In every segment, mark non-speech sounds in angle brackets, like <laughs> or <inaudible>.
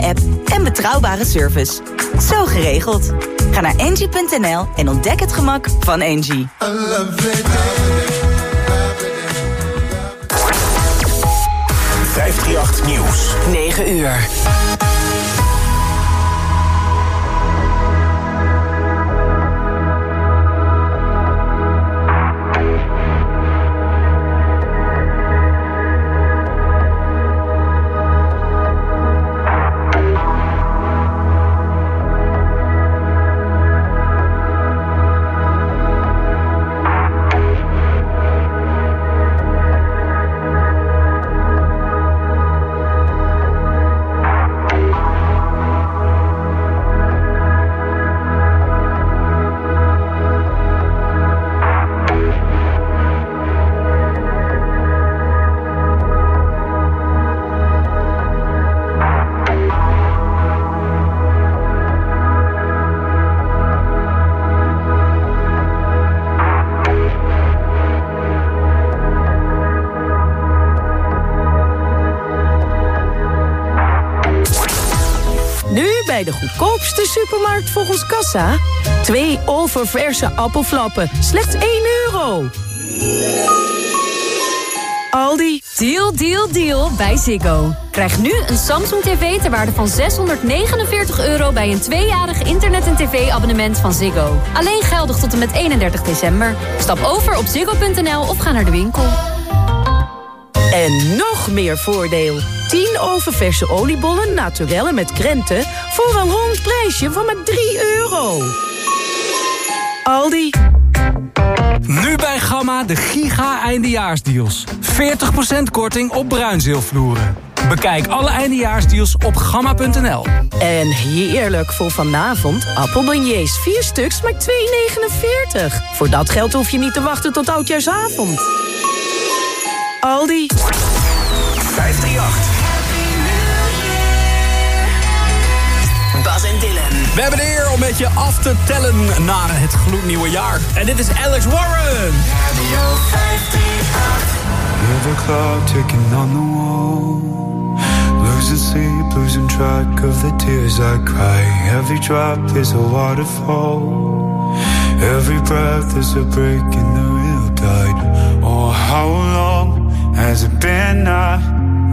eigen app en betrouwbare service. Zo geregeld. Ga naar engie.nl en ontdek het gemak van Engie. 538 Nieuws. 9 uur. Bij de goedkoopste supermarkt volgens kassa. Twee oververse appelflappen, slechts 1 euro. Aldi. Deal, deal, deal bij Ziggo. Krijg nu een Samsung TV ter waarde van 649 euro... bij een tweejarig internet- en tv-abonnement van Ziggo. Alleen geldig tot en met 31 december. Stap over op ziggo.nl of ga naar de winkel. En nog meer voordeel. 10 oververse oliebollen naturellen met krenten... voor een rond prijsje van maar 3 euro. Aldi. Nu bij Gamma de giga eindejaarsdeals. 40% korting op bruinzeelvloeren. Bekijk alle eindejaarsdeals op gamma.nl. En heerlijk voor vanavond. Appelbeignets, 4 stuks, maar 2,49. Voor dat geld hoef je niet te wachten tot oudjaarsavond. Aldi. 538. Bas en Dylan. We hebben de eer om met je af te tellen naar het gloednieuwe jaar. En dit is Alex Warren. Hear the clock ticking on the wall. Losing sleep, losing track of the tears I cry. Every drop is a waterfall. Every breath is a break in the real tide. Oh, how long has it been? I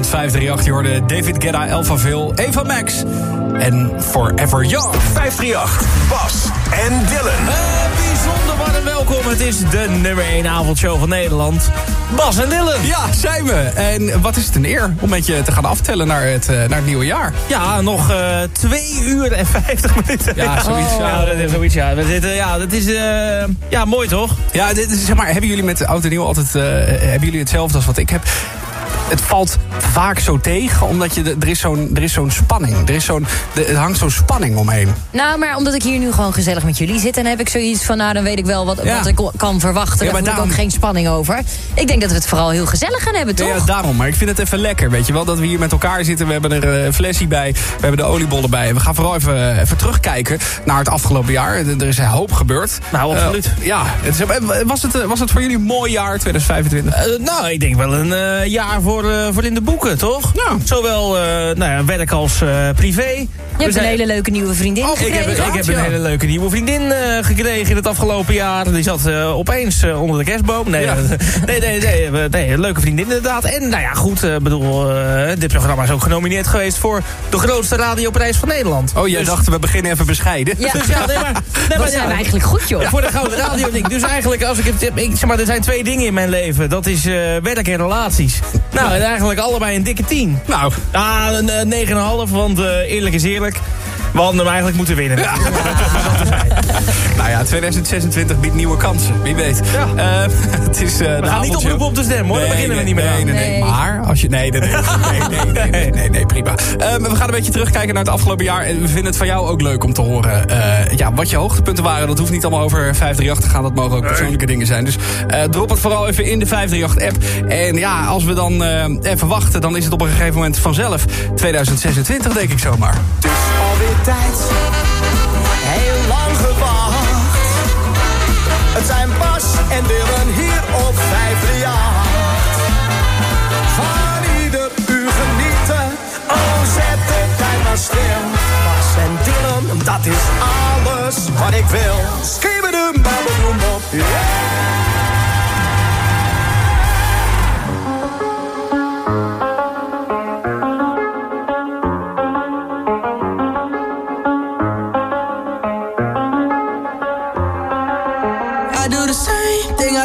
Oudjaarsavond 538, je hoorde David Guetta, Elfaville, Eva Max en Forever Young. 538. Bas en Dylan. Eh, bijzonder een welkom. Het is de nummer 1 avondshow van Nederland. Bas en Dylan. Ja, zijn we. En wat is het een eer om met je te gaan aftellen naar het, eh, naar het nieuwe jaar. Ja, nog eh 2 uur en 50 minuten. Ja, zoiets, ja. Ja, dat is zoiets, ja. We zitten, ja, dat is eh, ja, mooi toch? Ja, dit zeg maar, hebben jullie met oud en nieuw altijd hebben jullie hetzelfde als wat ik heb? Het valt vaak zo tegen, omdat je er is zo'n er is zo'n spanning. Er is zo'n er hangt zo'n spanning omheen. Nou, maar omdat ik hier nu gewoon gezellig met jullie zit... dan heb ik zoiets van, nou, dan weet ik wel wat, Ja. wat ik kan verwachten. Ja, Daar maar voel ik daarom- ook geen spanning over. Ik denk dat we het vooral heel gezellig gaan hebben, toch? Ja, daarom. Maar ik vind het even lekker, weet je wel. Dat we hier met elkaar zitten. We hebben er eh, een flesje bij. We hebben de oliebollen bij. We gaan vooral even, even terugkijken naar het afgelopen jaar. Er is een hoop gebeurd. Nou, absoluut. Eh, ja. Eh, was, het, eh, was het voor jullie een mooi jaar, 2025? Eh, nou, ik denk wel een eh, jaar voor, eh, voor in de boeken, toch? Ja. Zowel eh, nou ja, werk als eh, privé. Je hebt zijn- een hele leuke nieuwe vriendin Oh, ik heb, gekregen. ik heb een hele leuke nieuwe vriendin eh, gekregen in het afgelopen jaar. Die zat eh, opeens onder de kerstboom. Nee, Ja. nee, nee, nee, leuke vriendin inderdaad. En nou ja, goed, bedoel, eh, dit programma is ook genomineerd geweest voor de grootste radioprijs van Nederland. Oh, jij Dus- dacht, we beginnen even bescheiden. Ja. <laughs> Dus ja, nee, maar, nee, maar Dat zijn ja, we eigenlijk goed, joh. voor de gouden radio ding. Dus eigenlijk, als ik het ik, zeg maar, er zijn twee dingen in mijn leven. Dat is eh, werk en relaties. Nou, en eigenlijk allebei een dikke 10. Nou, Ah, een eh, 9,5, want eh, eerlijk is eerlijk. We hadden hem eigenlijk moeten winnen. nou ja, 2026 biedt nieuwe kansen. Wie weet. Ja. Eh, het is, eh, We de gaan niet oproepen om te stemmen, hoor. Daar beginnen we niet meer nee. Nee, nee, Nee. Maar als je... Nee, nee, nee. Nee, nee, nee, nee, nee, nee, prima. Eh, we gaan een beetje terugkijken naar het afgelopen jaar. En we vinden het van jou ook leuk om te horen eh, ja, wat je hoogtepunten waren. Dat hoeft niet allemaal over 538 te gaan. Dat mogen ook persoonlijke dingen zijn. Dus eh, drop het vooral even in de 538-app. En ja, als we dan eh, even wachten... dan is het op een gegeven moment vanzelf 2026, denk ik zomaar. Is alweer tijd. Heel lang gewacht. Het zijn Bas en Dylan hier op 538. Van ieder uur genieten. Oh, zet de tijd maar stil. Bas en Dylan, dat is alles wat ik wil. Skibbedoem, babbeldoem op. I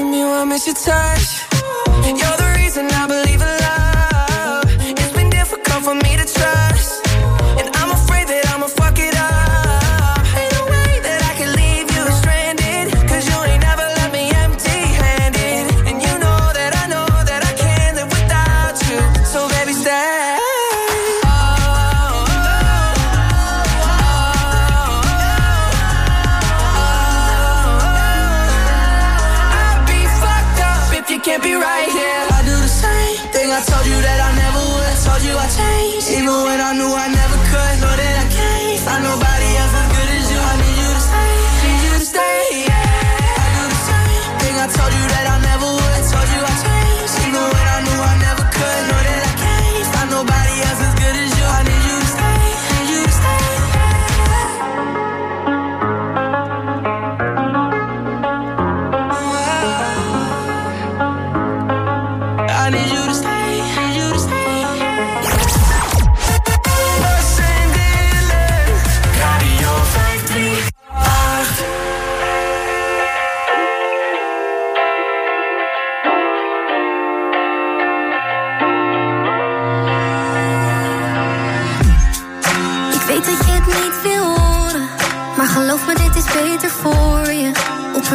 from you, I miss your touch. You're the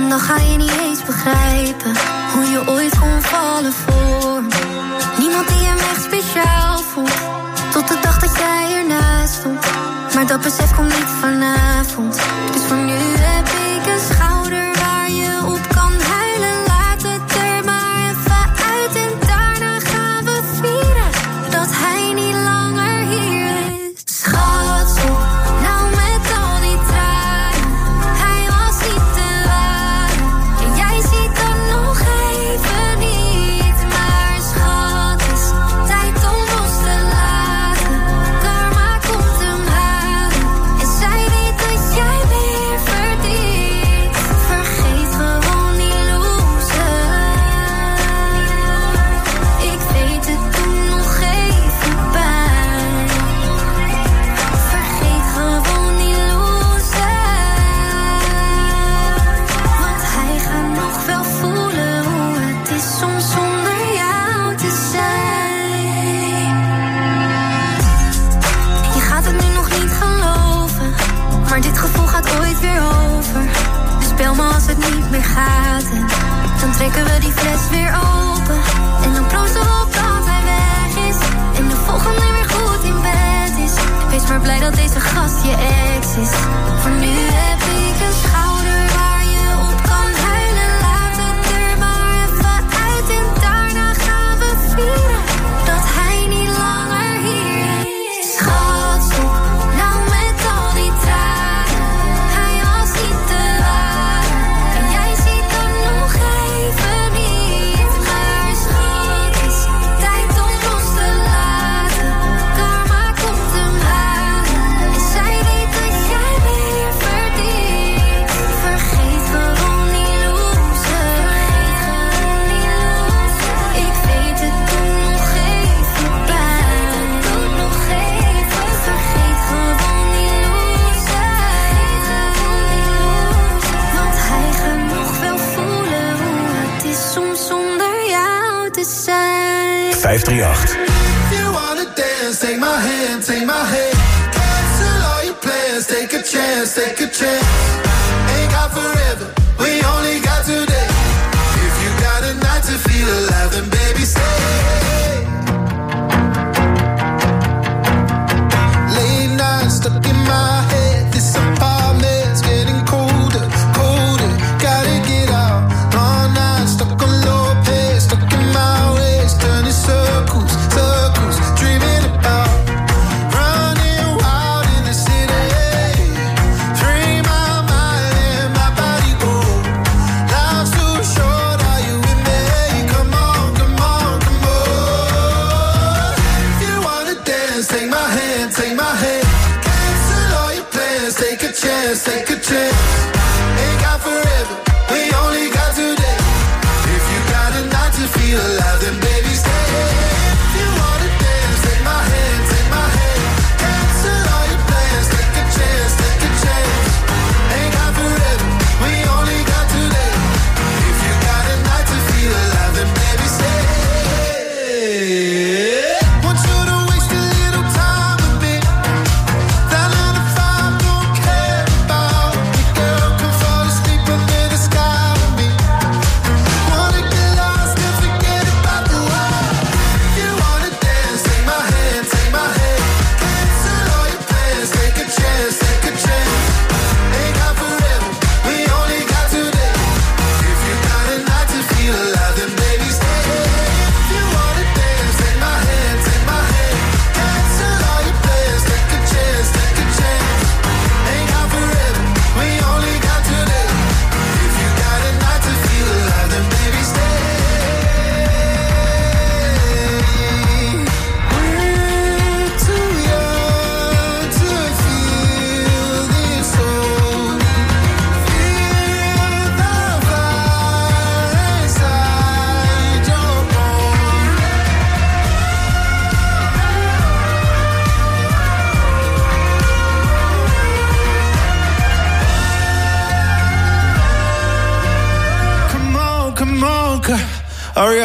En dan ga je niet eens begrijpen hoe je ooit kon vallen voor Niemand die hem echt speciaal voelt tot de dag dat jij ernaast stond. Maar dat besef komt niet vanavond. 538. Take a chance, take a chance. Forever.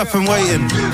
Up and waiting.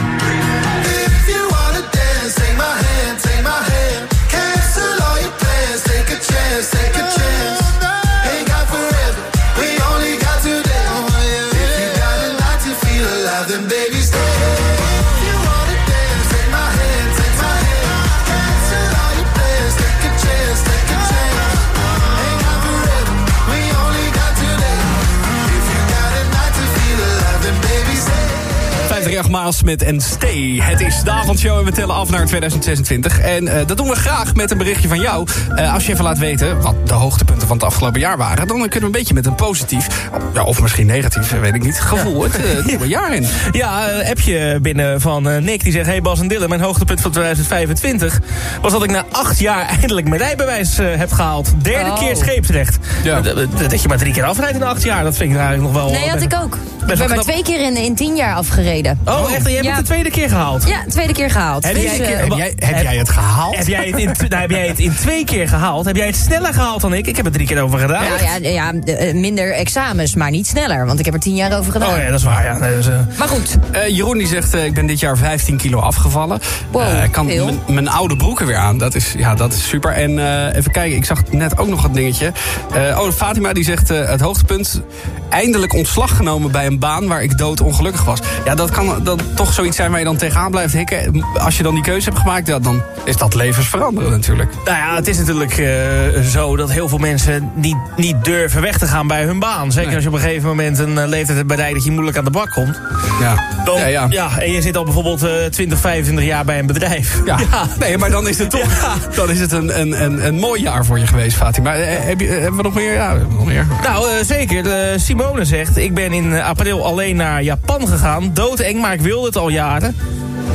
538 Miles Smith en Stay. Het is de avondshow en we tellen af naar 2026. En eh, dat doen we graag met een berichtje van jou. Eh, als je even laat weten wat de hoogtepunten van het afgelopen jaar waren... dan kunnen we een beetje met een positief, ja, of misschien negatief, weet ik niet... gevoel het eh, <laughs> nieuwe jaar in. Ja, een appje binnen van Nick die zegt... Hey Bas en Dylan, mijn hoogtepunt van 2025... was dat ik na acht jaar <laughs> eindelijk mijn rijbewijs heb gehaald. Derde Oh. keer scheepsrecht. Ja. Dat, je maar drie keer afrijdt in acht jaar, dat vind ik eigenlijk nog wel... Nee, had ik ook. Ik ben maar twee keer in, in tien jaar afgereden. Oh, echt? En jij Ja. hebt de tweede keer gehaald? Ja, tweede keer gehaald. Heb Dus, jij, eh, heb, jij- heb jij het gehaald? Heb jij het, in, nou, heb jij het in twee keer gehaald? Heb jij het sneller gehaald dan ik? Ik heb het drie keer over gedaan. nou ja, ja, eh, minder examens, maar niet sneller. Want ik heb er tien jaar over gedaan. Oh ja, dat is waar. Ja. Nee, dus, eh, Maar goed, Eh, Jeroen die zegt, eh, ik ben dit jaar 15 kilo afgevallen. Wow, ik kan mijn- mijn oude broeken weer aan. Dat is, ja, dat is super. En eh, even kijken, ik zag net ook nog wat dingetje. Eh, oh, Fatima die zegt, eh, het hoogtepunt... eindelijk ontslag genomen bij een baan waar ik doodongelukkig was. Ja, dat kan dan toch zoiets zijn waar je dan tegenaan blijft hikken. Als je dan die keuze hebt gemaakt, ja, dan is dat levensveranderend natuurlijk. Nou ja, het is natuurlijk eh, zo dat heel veel mensen niet, niet durven weg te gaan bij hun baan. Zeker Nee. als je op een gegeven moment een eh, leeftijd hebt bereikt dat je moeilijk aan de bak komt. Ja, Dan, ja, ja. en je zit al bijvoorbeeld eh 20, 25 jaar bij een bedrijf. <laughs> Ja. nee, maar dan is het toch dan is het een, een, een, een mooi jaar voor je geweest, Fatima. Eh, heb je, hebben we nog meer? Ja, we hebben nog meer. Nou, zeker. Simone zegt, ik ben in april alleen naar Japan gegaan. Doodeng, maar ik wilde het al jaren.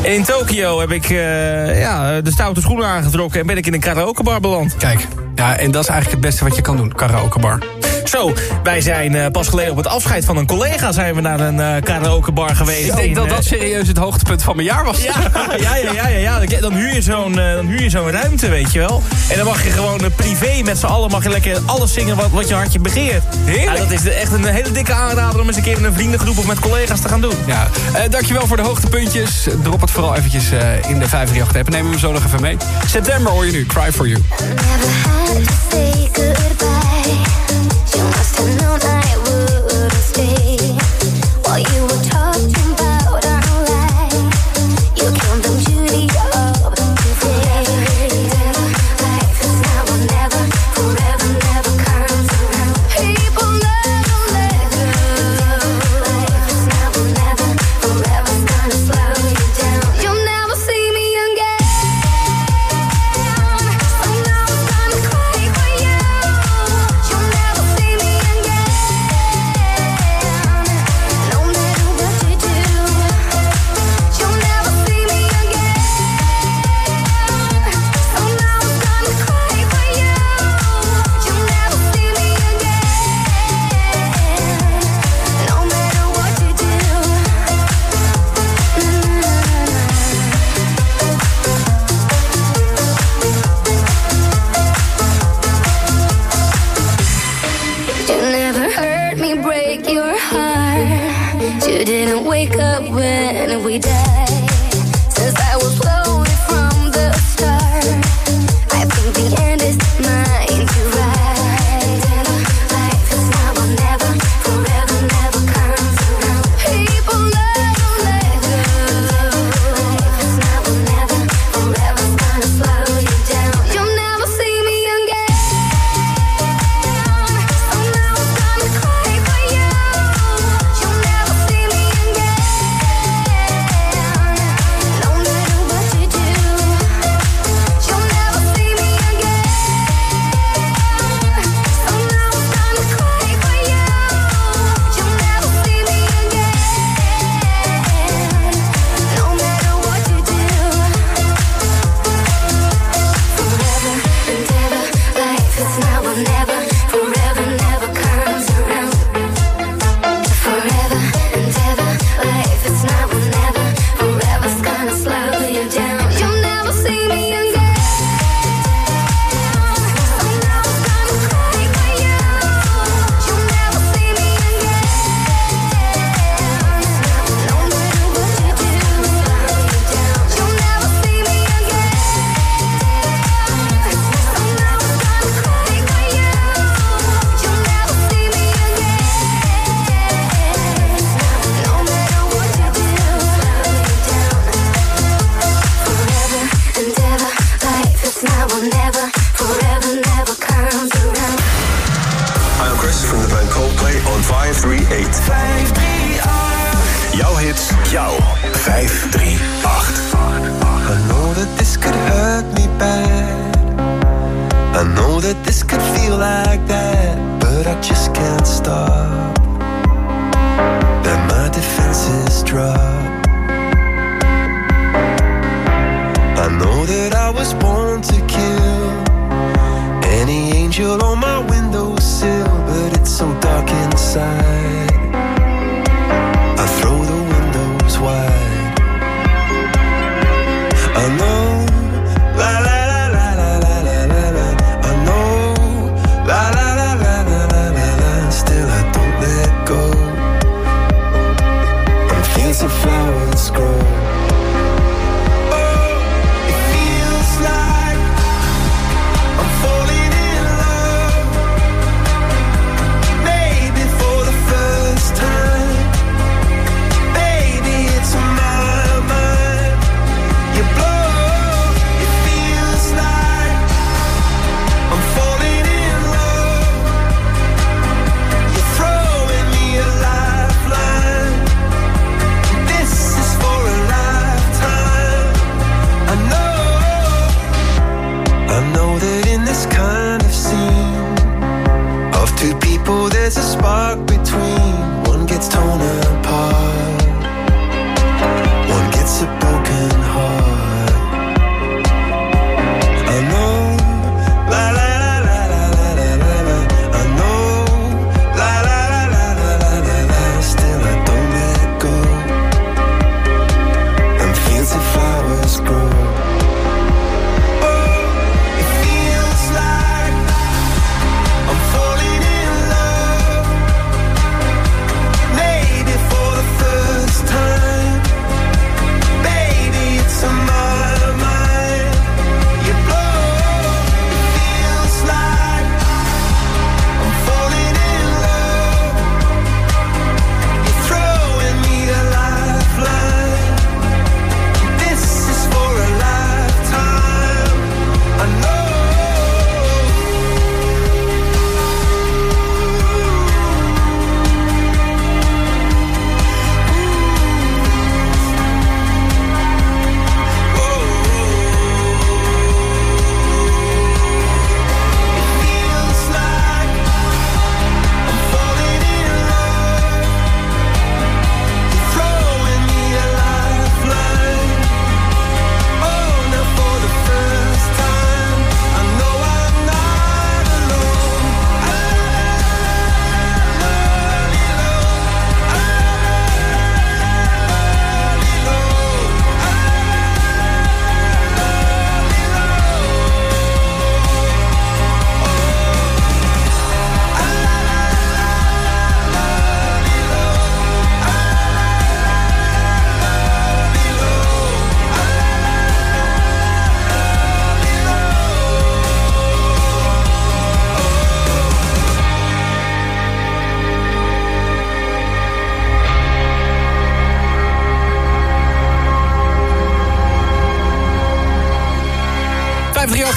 En in Tokio heb ik eh, ja, de stoute schoenen aangetrokken... en ben ik in een karaokebar beland. Kijk, ja, en dat is eigenlijk het beste wat je kan doen, karaokebar. Zo, wij zijn eh, pas geleden op het afscheid van een collega... zijn we naar een eh, karaokebar geweest. Ik denk in, dat eh, dat serieus het hoogtepunt van mijn jaar was. Ja, <laughs> ja, ja, ja, ja, ja. Dan huur je zo'n dan huur je zo'n ruimte, weet je wel. En dan mag je gewoon privé met z'n allen mag je lekker alles zingen wat, wat je hartje begeert. Heerlijk. Ja, dat is echt een hele dikke aanrader om eens een keer in een vriendengroep of met collega's te gaan doen. Ja, eh, dankjewel voor de hoogtepuntjes. Drop het vooral eventjes eh, in de 538 app. Nemen we hem zo nog even mee. September hoor je nu, Cry For You. Never had to say goodbye. You must have known I wouldn't stay. While you were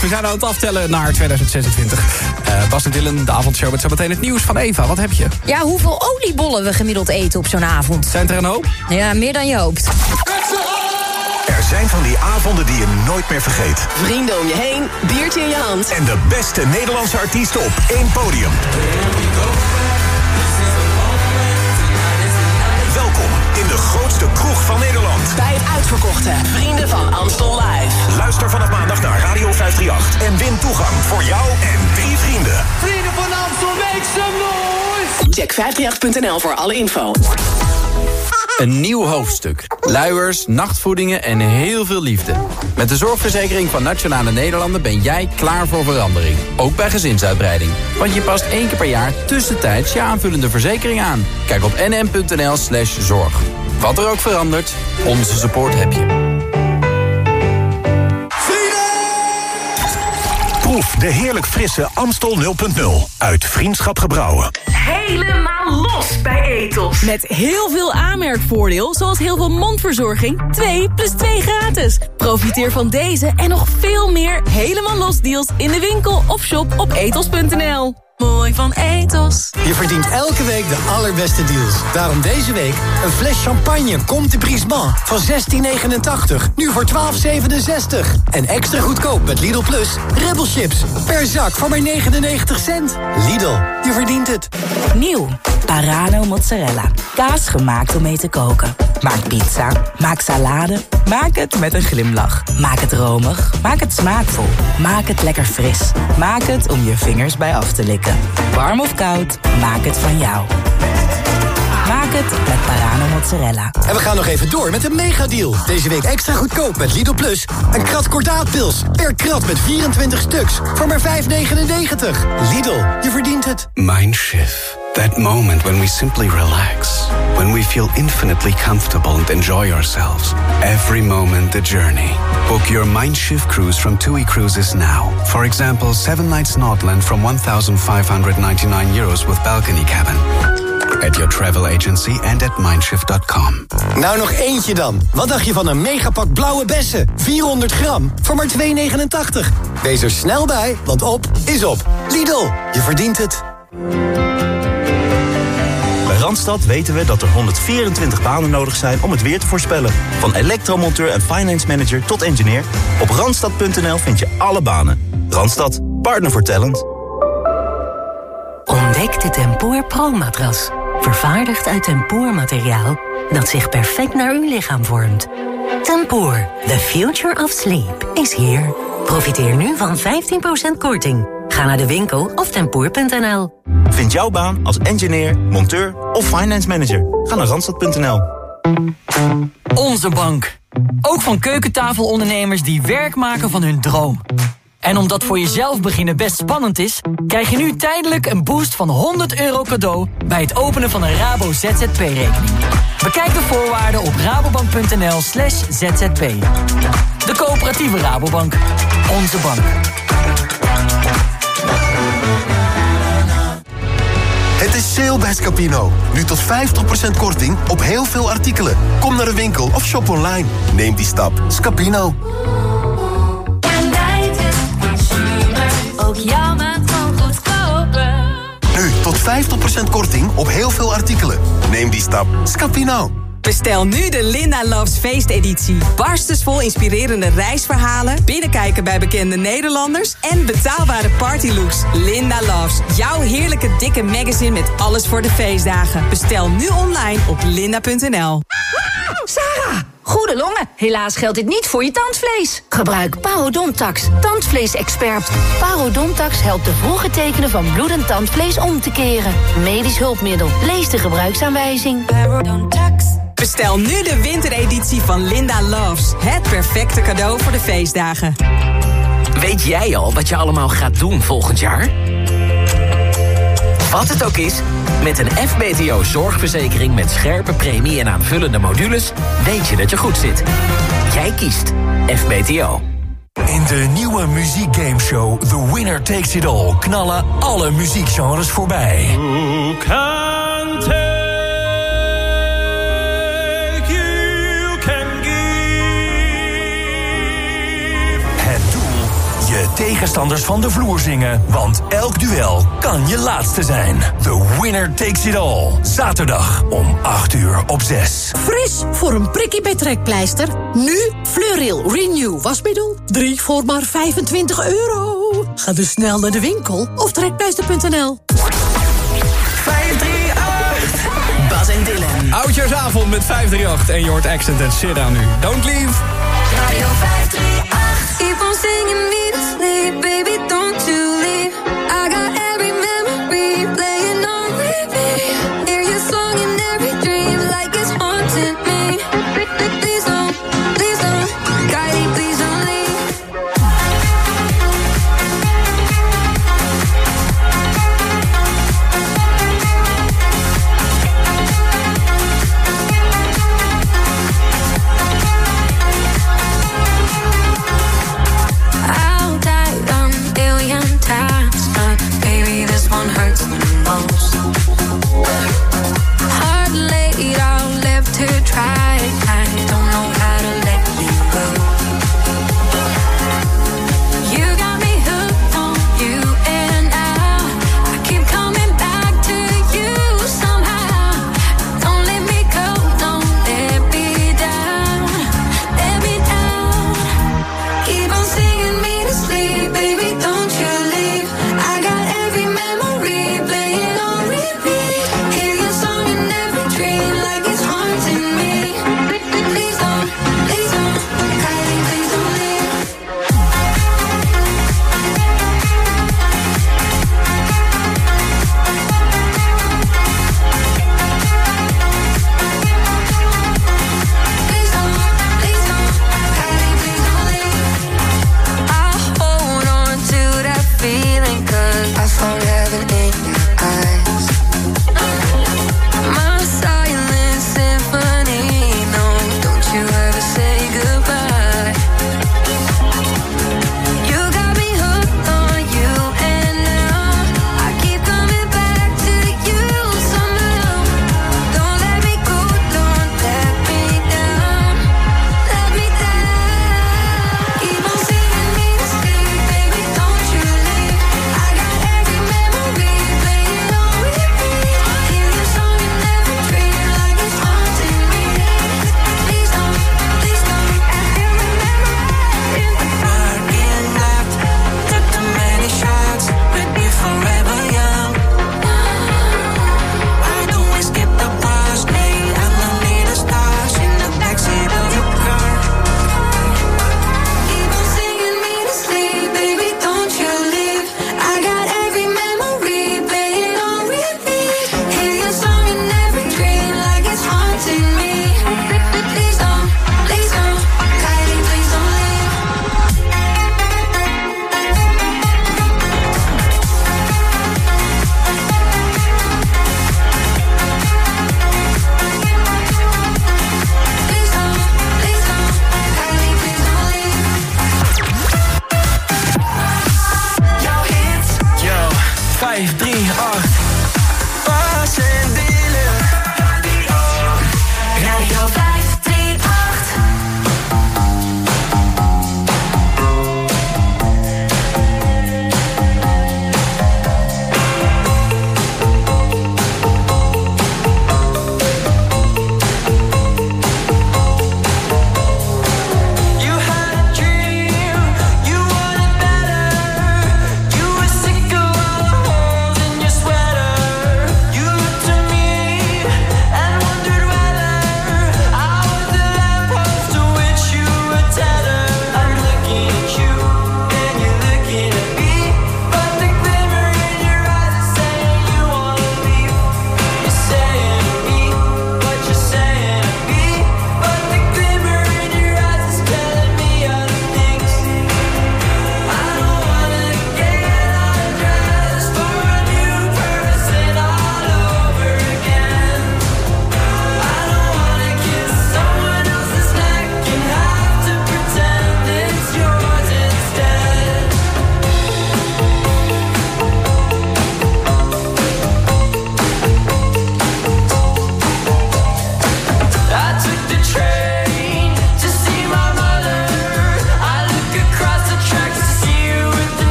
We zijn aan het aftellen naar 2026. Eh, Bas en Dylan, de avondshow met zometeen het nieuws van Eva. Wat heb je? Ja, hoeveel oliebollen we gemiddeld eten op zo'n avond? Zijn er een hoop? Ja, meer dan je hoopt. Er zijn van die avonden die je nooit meer vergeet. Vrienden om je heen, biertje in je hand. En de beste Nederlandse artiesten op één podium. In de grootste kroeg van Nederland. Bij het uitverkochte Vrienden van Amstel Live. Luister vanaf maandag naar Radio 538 en win toegang voor jou en drie vrienden. Vrienden van Amstel, make some noise! Check 538.nl voor alle info. Een nieuw hoofdstuk. Luiers, nachtvoedingen en heel veel liefde. Met de zorgverzekering van Nationale Nederlanden ben jij klaar voor verandering. Ook bij gezinsuitbreiding. Want je past één keer per jaar tussentijds je aanvullende verzekering aan. Kijk op nm.nl slash zorg. Wat er ook verandert, onze support heb je. Proef de heerlijk frisse Amstel 0.0 uit Vriendschap Gebrouwen. Helemaal los bij Ethos. Met heel veel aanmerkvoordeel, zoals heel veel mondverzorging. 2 plus 2 gratis. Profiteer van deze en nog veel meer helemaal los deals in de winkel of shop op ethos.nl. Mooi van Ethos. Je verdient elke week de allerbeste deals. Daarom deze week een fles champagne Comte de Brisbane van 16,89. Nu voor 12,67. En extra goedkoop met Lidl Plus. Rebel chips per zak voor maar 99 cent. Lidl, je verdient het. Nieuw. Parano mozzarella. Kaas gemaakt om mee te koken. Maak pizza. Maak salade. Maak het met een glimlach. Maak het romig. Maak het smaakvol. Maak het lekker fris. Maak het om je vingers bij af te likken. Warm of koud, maak het van jou. Maak het met Parano mozzarella. En we gaan nog even door met een megadeal. Deze week extra goedkoop met Lidl Plus. Een krat kordaatpils per krat met 24 stuks voor maar 5,99. Lidl, je verdient het. Mindshift. That moment when we simply relax. When we feel infinitely comfortable and enjoy ourselves. Every moment the journey. Book your Mindshift cruise from TUI Cruises now. For example, 7 nights Nordland from 1,599 euros with balcony cabin. At your travel agency and at mindshift.com. Nou, nog eentje dan. Wat dacht je van een megapak blauwe bessen? 400 gram voor maar 2,89. Wees er snel bij, want op is op. Lidl, je verdient het. Randstad weten we dat er 124 banen nodig zijn om het weer te voorspellen. Van elektromonteur en finance manager tot engineer. Op randstad.nl vind je alle banen. Randstad, partner voor talent. Ontdek de Tempoor Pro-matras. Vervaardigd uit tempoormateriaal dat zich perfect naar uw lichaam vormt. Tempoor, the future of sleep, is here. Profiteer nu van 15% korting. Ga naar de winkel of tempoor.nl. Vind jouw baan als engineer, monteur of finance manager. Ga naar randstad.nl. Onze bank. Ook van keukentafelondernemers die werk maken van hun droom. En omdat voor jezelf beginnen best spannend is... krijg je nu tijdelijk een boost van 100 euro cadeau... bij het openen van een Rabo ZZP-rekening. Bekijk de voorwaarden op rabobank.nl slash zzp. De coöperatieve Rabobank. Onze bank. Het is sale bij Scapino. Nu tot 50% korting op heel veel artikelen. Kom naar de winkel of shop online. Neem die stap. Scapino. Ook jouw maand kan goedkoper. Nu tot 50% korting op heel veel artikelen. Neem die stap. Scapino. Bestel nu de Linda Loves feesteditie. Barstensvol inspirerende reisverhalen, binnenkijken bij bekende Nederlanders en betaalbare partylooks. Linda Loves, jouw heerlijke dikke magazine met alles voor de feestdagen. Bestel nu online op linda.nl. Sarah, goede longen. Helaas geldt dit niet voor je tandvlees. Gebruik Parodontax, tandvleesexpert. Parodontax helpt de vroege tekenen van bloedend tandvlees om te keren. Medisch hulpmiddel. Lees de gebruiksaanwijzing. Parodontax. Bestel nu de wintereditie van Linda Loves. Het perfecte cadeau voor de feestdagen. Weet jij al wat je allemaal gaat doen volgend jaar? Wat het ook is, met een FBTO zorgverzekering met scherpe premie en aanvullende modules... weet je dat je goed zit. Jij kiest FBTO. In de nieuwe muziekgameshow The Winner Takes It All knallen alle muziekgenres voorbij. Het tegenstanders van de vloer zingen. Want elk duel kan je laatste zijn. The winner takes it all. Zaterdag om 8 uur op 6. Fris voor een prikkie bij trekpleister. Nu Fleuril Renew wasmiddel. 3 voor maar 25 euro. Ga dus snel naar de winkel of trekpleister.nl. 538. Bas en Dylan. Oudjaarsavond met 538 en je hoort Accent en Sira nu. Don't leave. Radio 538. Baby, don't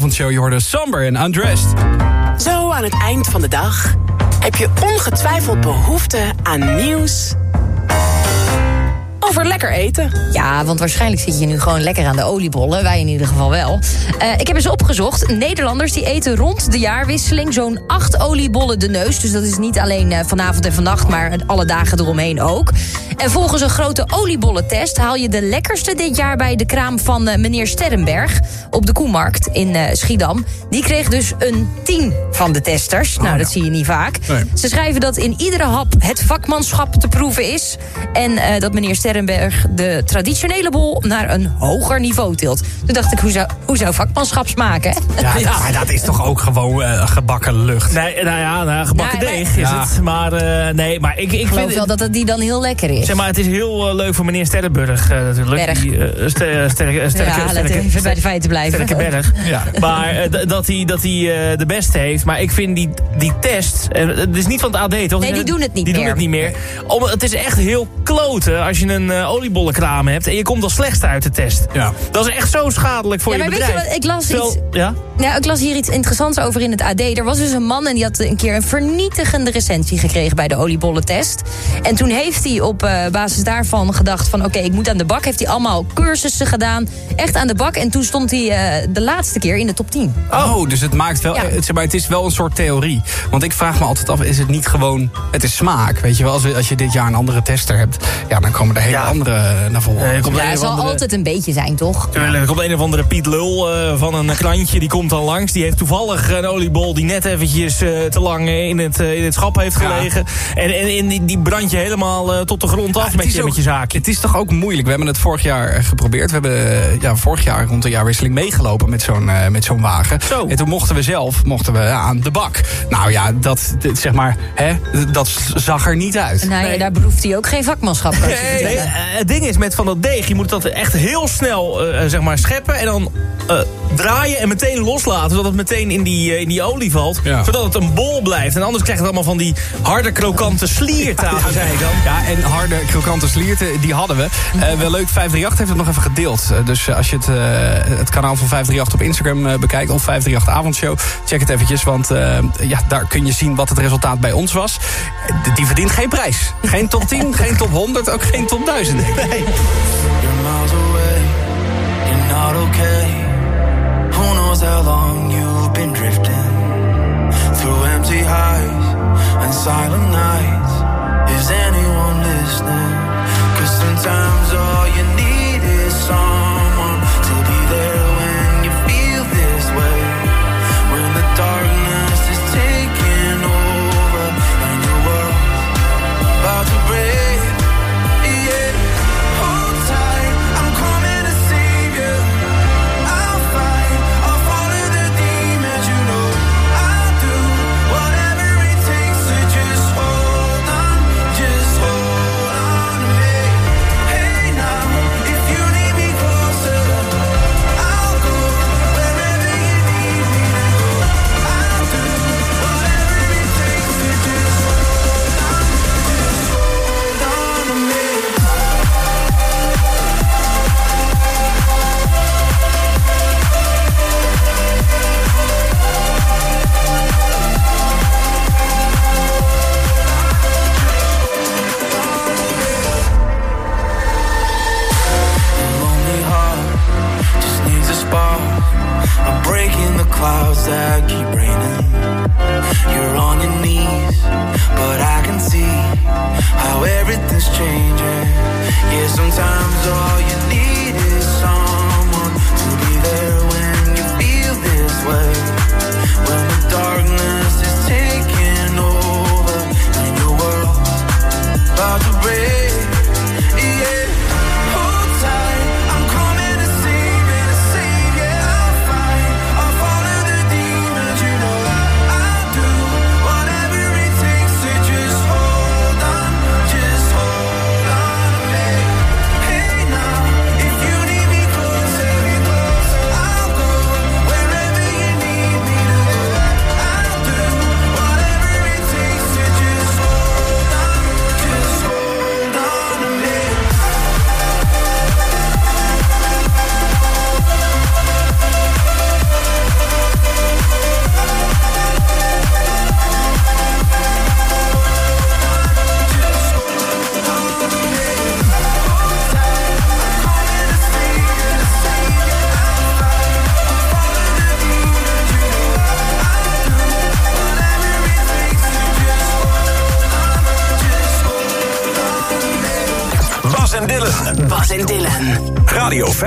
avondshow. Je hoorde Somber en Undressed. Zo aan het eind van de dag heb je ongetwijfeld behoefte aan nieuws over lekker eten. Ja, want waarschijnlijk zit je nu gewoon lekker aan de oliebollen. Wij in ieder geval wel. Uh, ik heb eens opgezocht. Nederlanders die eten rond de jaarwisseling zo'n acht oliebollen de neus. Dus dat is niet alleen uh, vanavond en vannacht, maar alle dagen eromheen ook. En volgens een grote oliebollentest haal je de lekkerste dit jaar bij de kraam van uh, meneer Sterrenberg op de Koemarkt in Schiedam. Die kreeg dus een 10 van de testers. Oh, nou, dat ja. zie je niet vaak. Nee. Ze schrijven dat in iedere hap het vakmanschap te proeven is. En dat meneer Sterrenberg de traditionele bol naar een hoger niveau tilt. Toen dacht ik, hoe zou, hoe zou vakmanschap smaken? Ja, <laughs> ja. maar dat is toch ook gewoon uh, gebakken lucht? Nee, nou ja, nou, gebakken ja, deeg is het. Maar uh, nee, maar ik, ik geloof vind wel dat het die dan heel lekker is. Zeg maar, het is heel uh, leuk voor meneer Sterrenburg natuurlijk. Berg. Die, ster, sterke, sterke, ja, sterke, even bij de feiten blijven. Sterke berg. <laughs> ja. Maar dat hij dat hij de beste heeft. Maar ik vind die, die test, het is niet van het AD toch? Nee, die doen het niet die meer. doen het niet meer. Om, het is echt heel kloten als je een oliebollenkraam hebt... en je komt als slechtste uit de test. Ja. Dat is echt zo schadelijk voor ja, je maar bedrijf. Weet je wat, ik las iets... Ja? Ja, ik las hier iets interessants over in het AD. Er was dus een man en die had een keer een vernietigende recensie gekregen... bij de oliebollentest. En toen heeft hij op uh, basis daarvan gedacht van... oké, ik moet aan de bak. Heeft hij allemaal cursussen gedaan. Echt aan de bak. En toen stond hij uh, de laatste keer in de top 10. Oh, dus het maakt wel... Ja. Het, maar het is wel een soort theorie. Want ik vraag me altijd af, is het niet gewoon... Het is smaak, weet je wel. Als, als je dit jaar een andere tester hebt... ja, dan komen er hele ja. andere naar voren. Komt ja, het zal andere... altijd een beetje zijn, toch? Tuurlijk, er komt een of andere Piet Lul uh, van een klantje... die komt dan langs. Die heeft toevallig een oliebol die net eventjes uh, te lang in het, in het schap heeft gelegen. Ja. En, en, en die, die brand je helemaal tot de grond af met, je, ook, met je zaak. Het is toch ook moeilijk. We hebben het vorig jaar geprobeerd. We hebben ja, vorig jaar rond de jaarwisseling meegelopen met zo'n met zo'n wagen. Zo. En toen mochten we zelf mochten we, aan de bak. Nou ja, dat, zeg maar, hè, dat zag er niet uit. Nee, nee. daar behoeft hij ook geen vakmanschap nee, nee, Het ding is met van dat deeg, je moet dat echt heel snel uh, zeg maar scheppen en dan uh, draaien en meteen loslaten, zodat het meteen in die, uh, in die olie valt, ja. zodat het een bol blijft. En anders krijg je het allemaal van die harde krokante slierten aan, ja, zei ik dan. Ja, en harde krokante slierten, die hadden we. wel leuk, 538 heeft het nog even gedeeld. dus als je het, het kanaal van 538 op Instagram bekijkt, of 538 avondshow, check het eventjes, want ja, daar kun je zien wat het resultaat bij ons was. Die verdient geen prijs. Geen top 10, <laughs> geen top 100, ook geen top 1000. Nee. You're miles away, you're not okay. Who knows how long you've been drifting through empty highs and silent nights. Is listening? Cause sometimes all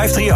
538.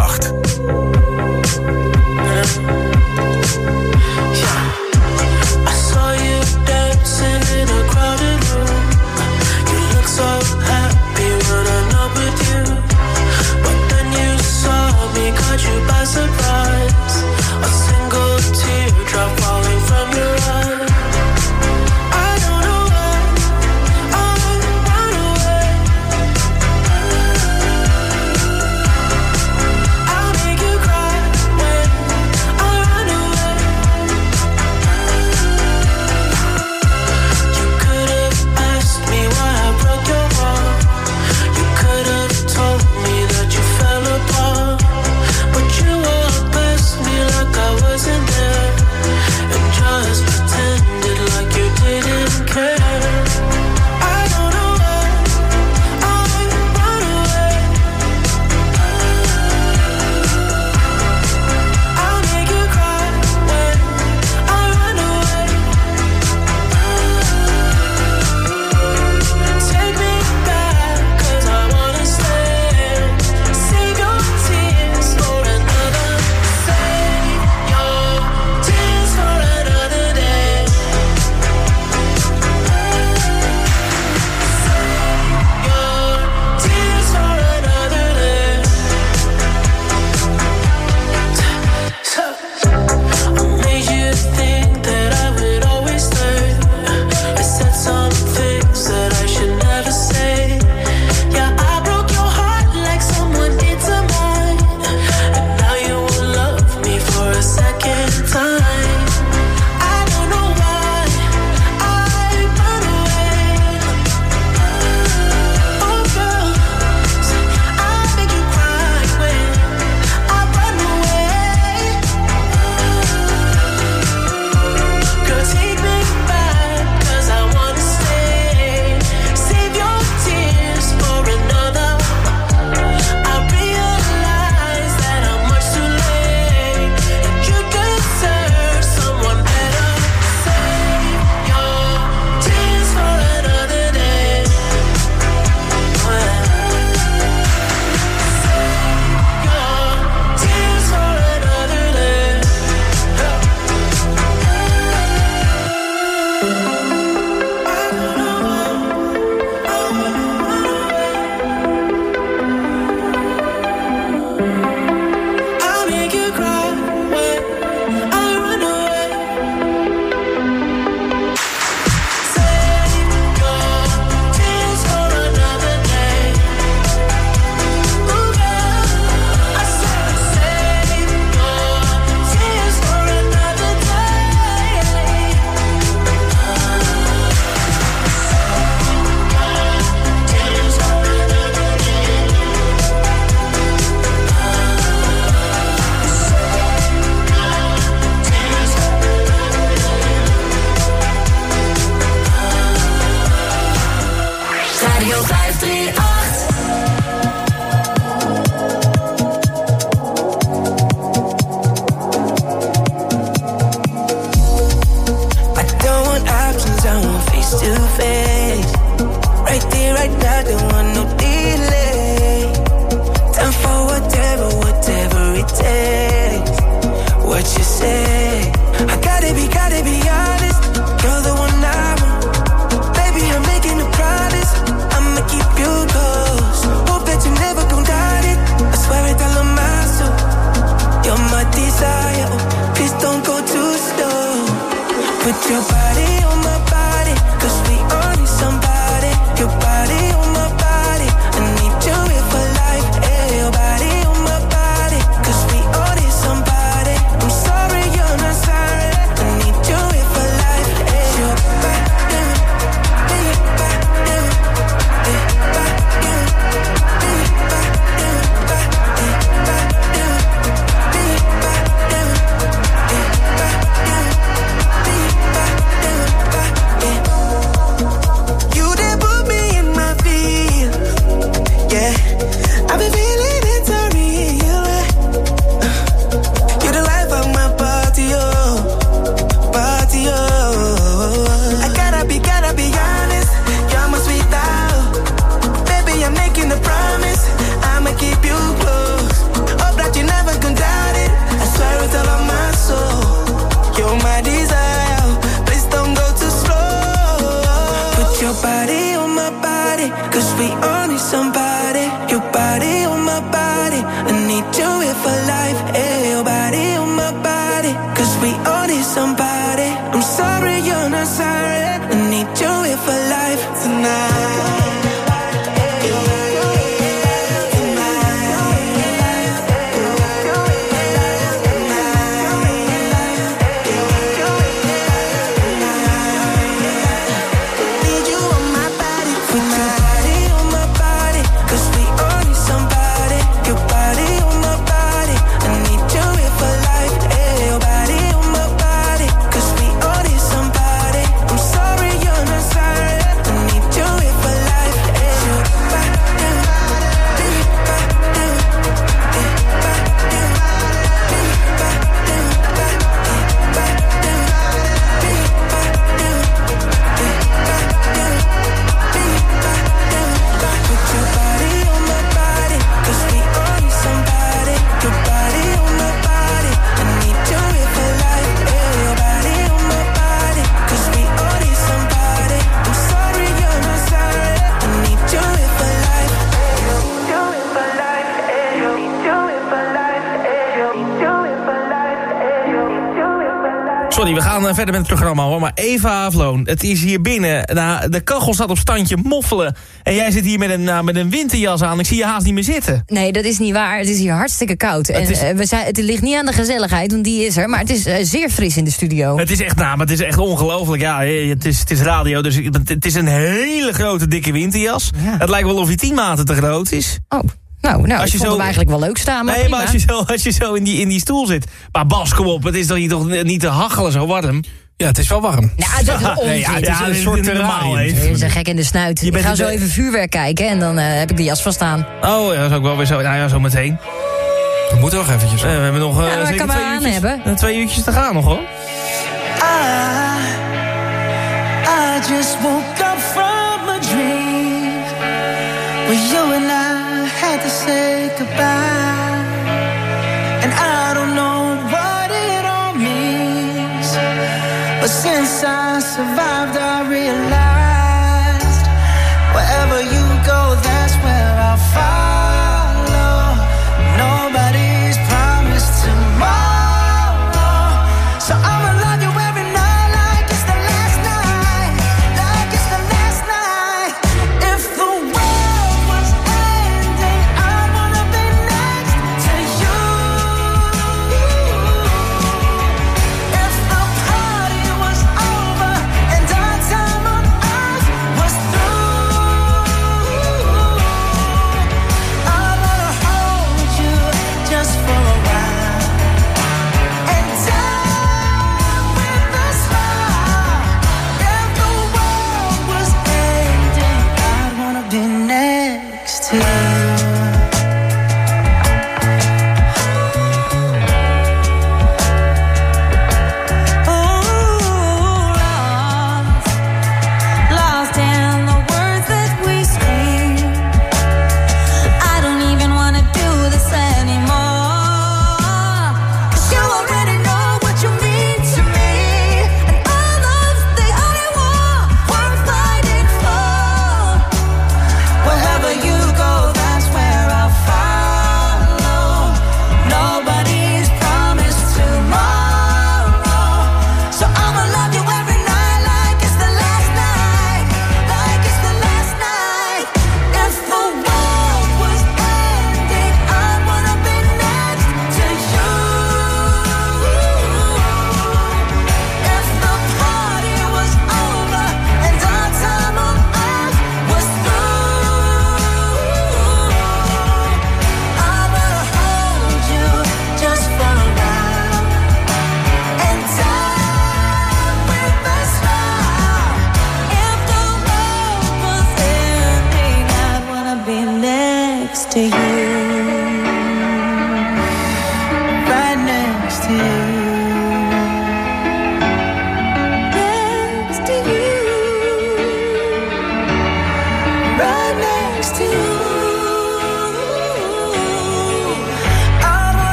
Need somebody, your body on my body. I need you here for life, eh, your body on my body. Cause we all need somebody. I'm sorry you're not sorry. I need you here for life tonight. Verder met het programma hoor. Maar Eva Vloon, het is hier binnen. Nou, de kachel staat op standje moffelen. En jij zit hier met een, nou, met een winterjas aan. Ik zie je haast niet meer zitten. Nee, dat is niet waar. Het is hier hartstikke koud. En Het is- eh, we zijn, het ligt niet aan de gezelligheid, want die is er. Maar het is eh, zeer fris in de studio. Het is echt, nou, maar het is echt ongelooflijk. Ja, het is, het is radio, dus ik- het is een hele grote, dikke winterjas. Het lijkt wel of hij tien maten te groot is. Oh, nou, nou Als ik je vond zo- hem eigenlijk wel leuk staan. Maar nee, maar als je, zo, als je zo in die, in die stoel zit. Maar Bas, kom op, het is toch hier toch niet te hachelen zo warm? Ja, het is wel warm. Nou, dat is <laughs> onzin. Nee, ja, het is een soort. Je is een gek in de snuit. Ik bent ga zo de- even vuurwerk kijken en dan eh, heb ik de jas van staan. Oh, ja, dat is ook wel weer zo. Nou ja, zo meteen. We moeten nog eventjes. we hebben nog eh, Ja, maar zeker kan twee aan uurtjes, hebben. eh, twee uurtjes te gaan nog hoor. I, I just woke up from a dream you survived, I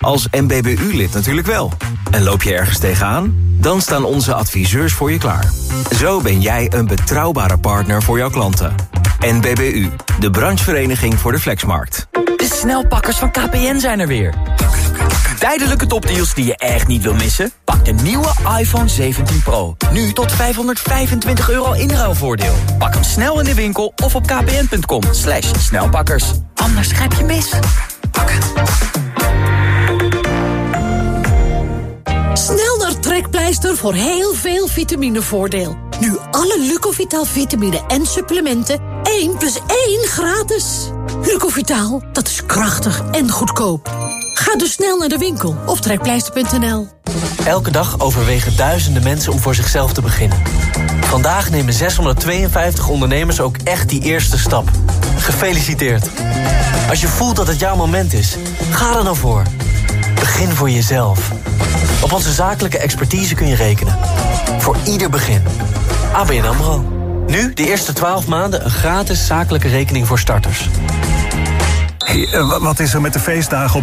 Als MBBU-lid natuurlijk wel. En loop je ergens tegenaan? Dan staan onze adviseurs voor je klaar. Zo ben jij een betrouwbare partner voor jouw klanten. NBBU, de branchevereniging voor de flexmarkt. De snelpakkers van KPN zijn er weer. Tijdelijke topdeals die je echt niet wil missen? Pak de nieuwe iPhone 17 Pro. Nu tot 525 euro inruilvoordeel. Pak hem snel in de winkel of op kpn.com. Slash snelpakkers. Anders schrijf je mis. Snel naar Trekpleister voor heel veel vitaminevoordeel. Nu alle Lucovitaal vitamine en supplementen 1 plus 1 gratis. Lucovitaal, dat is krachtig en goedkoop. Ga dus snel naar de winkel of trekpleister.nl. Elke dag overwegen duizenden mensen om voor zichzelf te beginnen. Vandaag nemen 652 ondernemers ook echt die eerste stap. Gefeliciteerd. Als je voelt dat het jouw moment is, ga er dan voor. Begin voor jezelf. Op onze zakelijke expertise kun je rekenen. Voor ieder begin. ABN AMRO. Nu de eerste 12 maanden een gratis zakelijke rekening voor starters. Eh, wa- wat is er met de feestdagen op